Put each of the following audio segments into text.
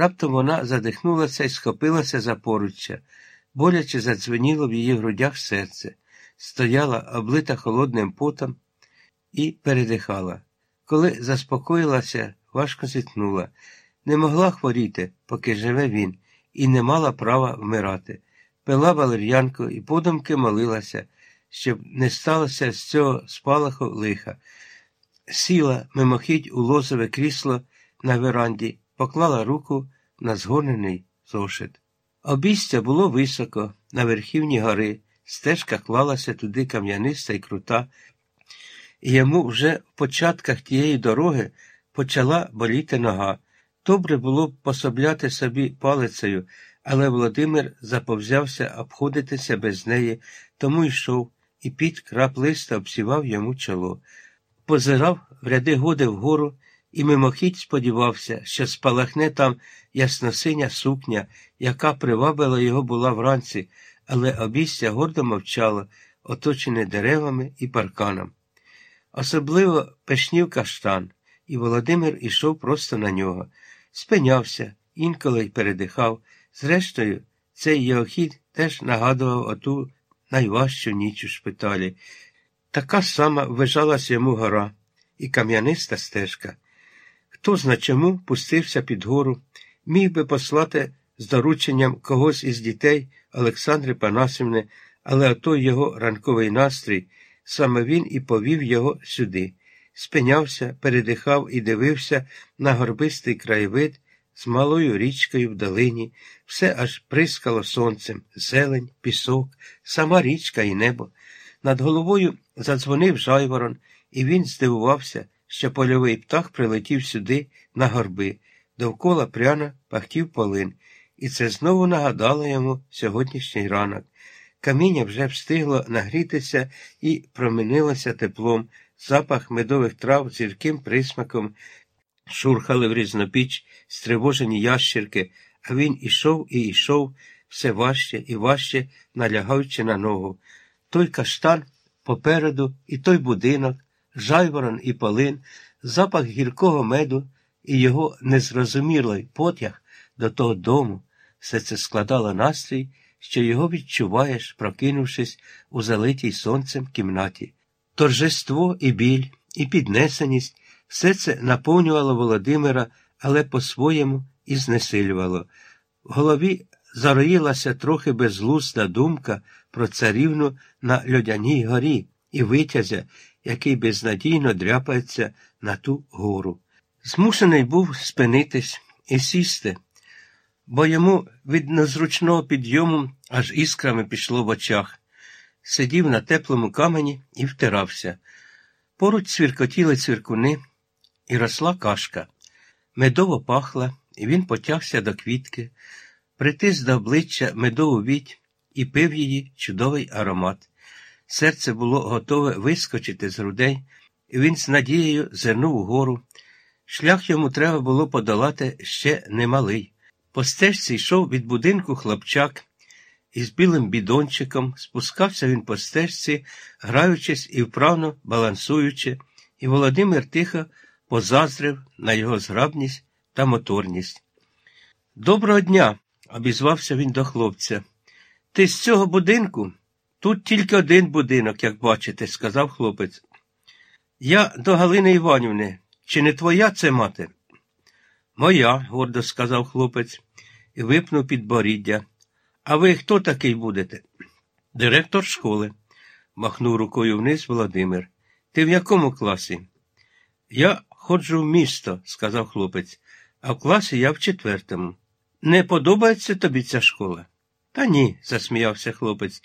Раптом вона задихнулася і схопилася за поруччя, боляче задзвеніло в її грудях серце, стояла, облита холодним потом, і передихала. Коли заспокоїлася, важко зітхнула. Не могла хворіти, поки живе він, і не мала права вмирати. Пила валер'янку і подумки молилася, щоб не сталося з цього спалаху лиха. Сіла мимохідь у лозове крісло на веранді, поклала руку на згорнений зошит. Обістя було високо, на верхівні гори, стежка клалася туди кам'яниста і крута, і йому вже в початках тієї дороги почала боліти нога. Добре було б пособляти собі палицею, але Володимир заповзявся обходитися без неї, тому йшов, і під краплиста обсівав йому чоло. Позирав в ряди годи вгору і мимохідь сподівався, що спалахне там ясносиня сукня, яка привабила його була вранці, але обістя гордо мовчало, оточене деревами і парканом. Особливо пешнів каштан, і Володимир ішов просто на нього, спинявся, інколи й передихав. Зрештою, цей його хід теж нагадував оту найважчу ніч у шпиталі. Така сама вважалась йому гора і кам'яниста стежка. Хто зна чому пустився під гору, міг би послати з дорученням когось із дітей Олександри Панасівни, але отой його ранковий настрій, саме він і повів його сюди. Спинявся, передихав і дивився на горбистий краєвид з малою річкою в долині, все аж прискало сонцем, зелень, пісок, сама річка і небо. Над головою задзвонив жайворон, і він здивувався, що польовий птах прилетів сюди, на горби, довкола пряно пахтів полин, і це знову нагадало йому сьогоднішній ранок. Каміння вже встигло нагрітися і промінилося теплом, запах медових трав з гірким присмаком, шурхали в різнопіч стривожені ящірки, а він ішов і йшов все важче і важче, налягаючи на ногу. Той каштан попереду, і той будинок, жайворон і полин, запах гіркого меду і його незрозумілий потяг до того дому, все це складало настрій, що його відчуваєш, прокинувшись у залитій сонцем кімнаті. Торжество і біль, і піднесеність все це наповнювало Володимира, але по-своєму і знесилювало. В голові зароїлася трохи безглузда думка про царівну на льодяній горі і витязя, який безнадійно дряпається на ту гору. Змушений був спинитись і сісти, бо йому від незручного підйому аж іскрами пішло в очах. Сидів на теплому камені і втирався. Поруч цвіркотіли цвіркуни, і росла кашка. Медово пахла, і він потягся до квітки, притис до обличчя медову віть і пив її чудовий аромат. Серце було готове вискочити з грудей, і він з надією зирнув угору. Шлях йому треба було подолати ще немалий. По стежці йшов від будинку хлопчак із білим бідончиком, спускався він по стежці, граючись і вправно балансуючи, і Володимир тихо позаздрив на його зграбність та моторність. Доброго дня, обізвався він до хлопця. Ти з цього будинку? Тут тільки один будинок, як бачите, сказав хлопець. Я до Галини Іванівни. Чи не твоя це мати? Моя, гордо сказав хлопець і випнув підборіддя. А ви хто такий будете? Директор школи, махнув рукою вниз Володимир. Ти в якому класі? Я ходжу в місто, сказав хлопець, а в класі я в четвертому. Не подобається тобі ця школа? Та ні, засміявся хлопець.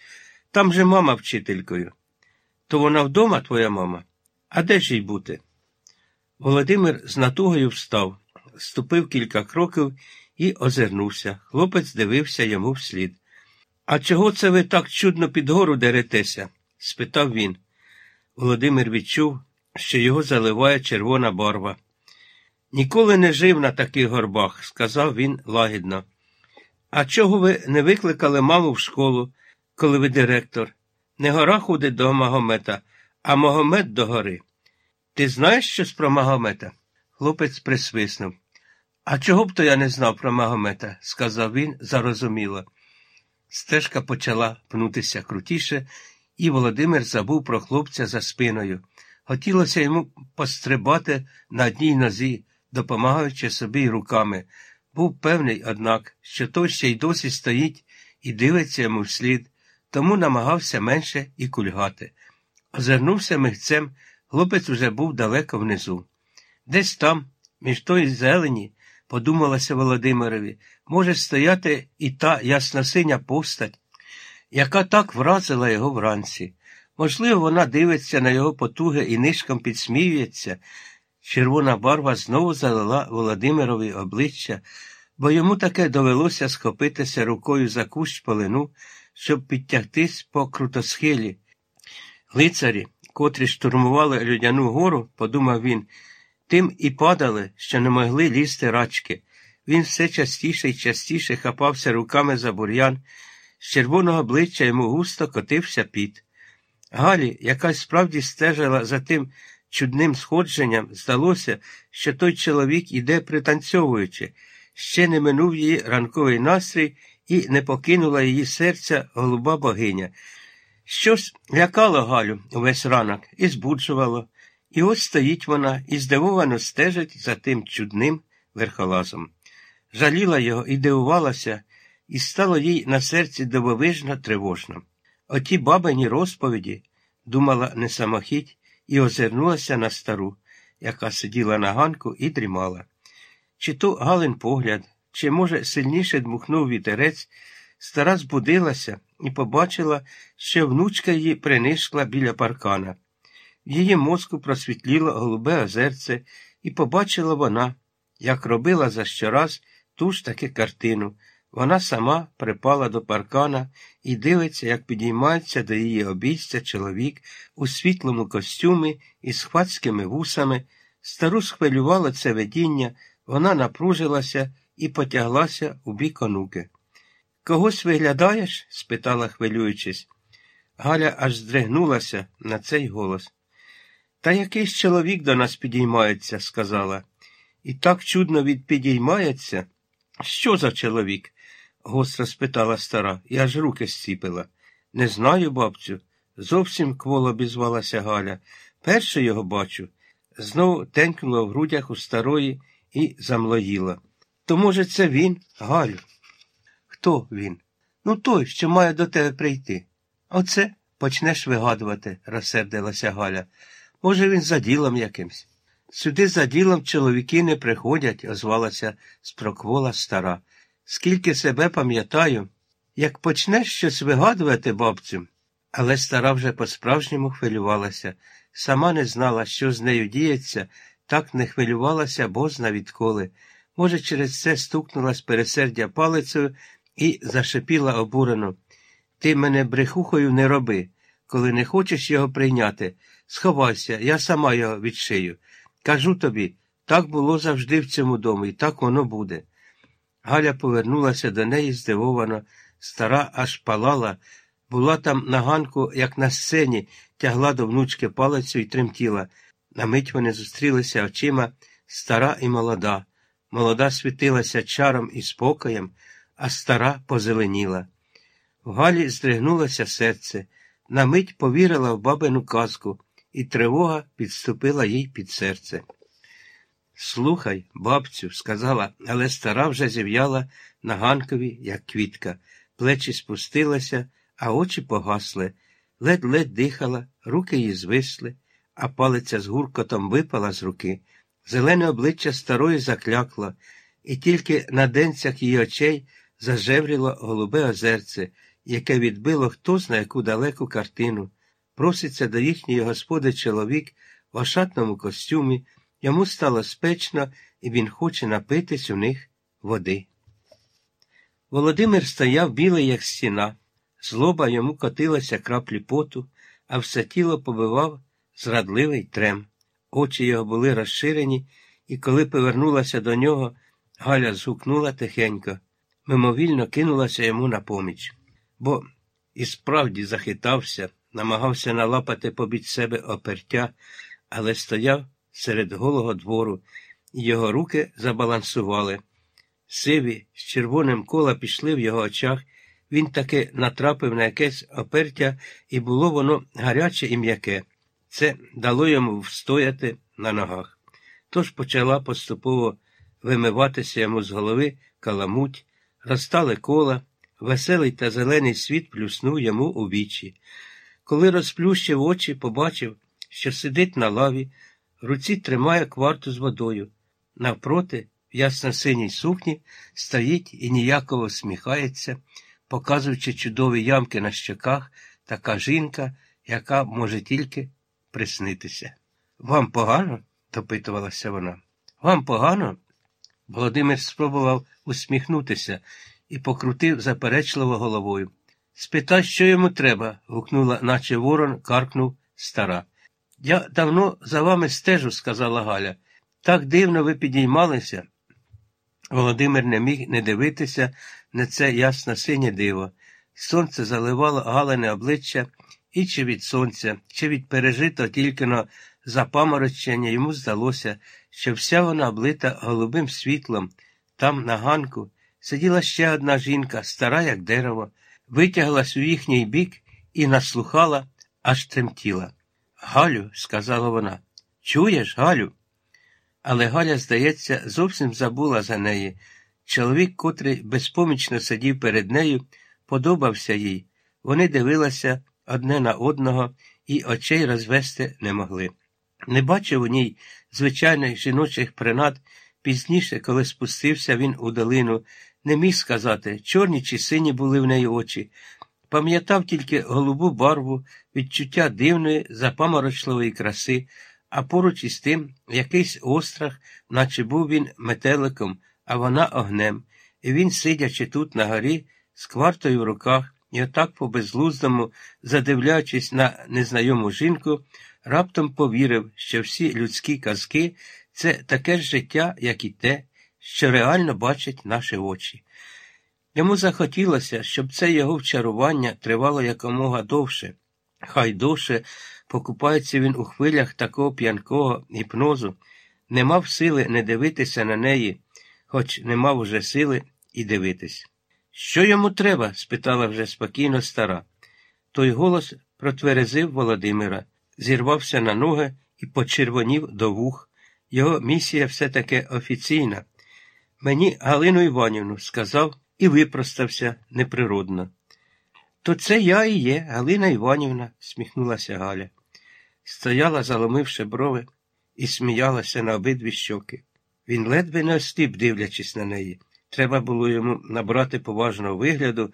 Там же мама вчителькою. То вона вдома, твоя мама? А де ж їй бути? Володимир з натугою встав, ступив кілька кроків і озирнувся. Хлопець дивився йому вслід. А чого це ви так чудно під гору деретеся? спитав він. Володимир відчув, що його заливає червона барва. Ніколи не жив на таких горбах, сказав він лагідно. А чого ви не викликали маму в школу, коли ви директор? Не гора ходить до Магомета, а Магомет до гори. Ти знаєш щось про Магомета? Хлопець присвиснув. А чого б то я не знав про Магомета, сказав він зарозуміло. Стежка почала пнутися крутіше, і Володимир забув про хлопця за спиною. Хотілося йому пострибати на одній нозі, допомагаючи собі руками. Був певний, однак, що той ще й досі стоїть і дивиться йому вслід, тому намагався менше і кульгати. Озирнувся мигцем, хлопець уже був далеко внизу. Десь там, між тої зелені, подумалося Володимирові, може стояти і та ясносиня постать, яка так вразила його вранці. Можливо, вона дивиться на його потуги і нишком підсміюється. Червона барва знову залила Володимирові обличчя, бо йому таке довелося схопитися рукою за кущ полину, щоб підтягтись по крутосхилі. Лицарі, котрі штурмували Людяну гору, подумав він, тим і падали, що не могли лізти рачки. Він все частіше і частіше хапався руками за бур'ян, з червоного обличчя йому густо котився піт. Галі, яка справді стежила за тим чудним сходженням, здалося, що той чоловік іде пританцьовуючи, ще не минув її ранковий настрій і не покинула її серця голуба богиня. Щось лякало Галю увесь ранок і збуджувало, і ось стоїть вона і здивовано стежить за тим чудним верхолазом. Жаліла його і дивувалася, і стало їй на серці дивовижно тривожно. Оті бабині розповіді, думала не самохідь, і озирнулася на стару, яка сиділа на ганку і дрімала. Чи то Галин погляд, чи, може, сильніше дмухнув вітерець, стара збудилася і побачила, що внучка її принишкла біля паркана. В її мозку просвітліло голубе озерце, і побачила вона, як робила за щораз ту ж таки картину. Вона сама припала до паркана і дивиться, як підіймається до її обійстя чоловік у світлому костюмі із хвацькими вусами. Стару схвилювало це видіння, вона напружилася і потяглася у бік онуки. Когось виглядаєш? спитала, хвилюючись. Галя аж здригнулася на цей голос. Та якийсь чоловік до нас підіймається, сказала. І так чудно від підіймається. Що за чоловік? гостро спитала стара, і аж руки зціпила. Не знаю, бабцю. Зовсім кволо обізвалася Галя. Перше його бачу. Знову тенькнула в грудях у старої і замлоїла. То, може, це він, Галю? Хто він? Ну, той, що має до тебе прийти. Оце почнеш вигадувати, розсердилася Галя. Може, він за ділом якимсь. Сюди за ділом чоловіки не приходять, озвалася спроквола стара. Скільки себе пам'ятаю, як почнеш щось вигадувати, бабцю, але стара вже по-справжньому хвилювалася, сама не знала, що з нею діється, так не хвилювалася, бозна відколи. Може, через це стукнула з пересердя палицею і зашипіла обурено. Ти мене брехухою не роби. Коли не хочеш його прийняти, сховайся, я сама його відшию. Кажу тобі, так було завжди в цьому домі, і так воно буде. Галя повернулася до неї здивовано, стара аж палала, була там на ганку, як на сцені, тягла до внучки палицю і тремтіла. На мить вони зустрілися очима стара і молода. Молода світилася чаром і спокоєм, а стара позеленіла. В Галі здригнулося серце, на мить повірила в бабину казку, і тривога підступила їй під серце. Слухай, бабцю, сказала, але стара вже зів'яла на ганкові, як квітка, плечі спустилися, а очі погасли, ледь-ледь дихала, руки її звисли, а палиця з гуркотом випала з руки. Зелене обличчя старої заклякло, і тільки на денцях її очей зажевріло голубе озерце, яке відбило хто зна яку далеку картину. Проситься до їхньої господи чоловік в ошатному костюмі. Йому стало спечно, і він хоче напитись у них води. Володимир стояв білий, як стіна, злоба йому котилася краплі поту, а все тіло побивав зрадливий трем. Очі його були розширені, і коли повернулася до нього, Галя згукнула тихенько, мимовільно кинулася йому на поміч. Бо і справді захитався, намагався налапати побіч себе опертя, але стояв серед голого двору, і його руки забалансували. Сиві з червоним кола пішли в його очах. Він таки натрапив на якесь опертя, і було воно гаряче і м'яке. Це дало йому встояти на ногах. Тож почала поступово вимиватися йому з голови каламуть, розстали кола, веселий та зелений світ плюснув йому у вічі. Коли розплющив очі, побачив, що сидить на лаві, в руці тримає кварту з водою. Навпроти, в ясно-синій сукні, стоїть і ніяково сміхається, показуючи чудові ямки на щоках, така жінка, яка може тільки приснитися. Вам погано? допитувалася вона. Вам погано? Володимир спробував усміхнутися і покрутив заперечливо головою. Спитай, що йому треба, гукнула, наче ворон, каркнув стара. Я давно за вами стежу, сказала Галя. Так дивно ви підіймалися. Володимир не міг не дивитися на це ясно синє диво. Сонце заливало галене обличчя, і чи від сонця, чи від пережито тільки на запаморочення йому здалося, що вся вона облита голубим світлом. Там, на ганку, сиділа ще одна жінка, стара, як дерево, витяглась у їхній бік і наслухала, аж тремтіла. Галю, сказала вона, чуєш, Галю? Але Галя, здається, зовсім забула за неї. Чоловік, котрий безпомічно сидів перед нею, подобався їй. Вони дивилися одне на одного і очей розвести не могли. Не бачив у ній звичайних жіночих принад. Пізніше, коли спустився він у долину, не міг сказати, чорні чи сині були в неї очі. Пам'ятав тільки голубу барву, відчуття дивної, запаморочливої краси, а поруч із тим якийсь острах, наче був він метеликом, а вона огнем, і він, сидячи тут на горі, з квартою в руках, і отак по безглуздому, задивляючись на незнайому жінку, раптом повірив, що всі людські казки це таке ж життя, як і те, що реально бачать наші очі. Йому захотілося, щоб це його вчарування тривало якомога довше. Хай довше покупається він у хвилях такого п'янкого гіпнозу, не мав сили не дивитися на неї, хоч не мав уже сили і дивитись. Що йому треба? спитала вже спокійно стара. Той голос протверезив Володимира, зірвався на ноги і почервонів до вух. Його місія все таки офіційна. Мені Галину Іванівну сказав і випростався неприродно. То це я і є, Галина Іванівна, сміхнулася Галя. Стояла, заломивши брови, і сміялася на обидві щоки. Він ледве не остіп, дивлячись на неї. Треба було йому набрати поважного вигляду,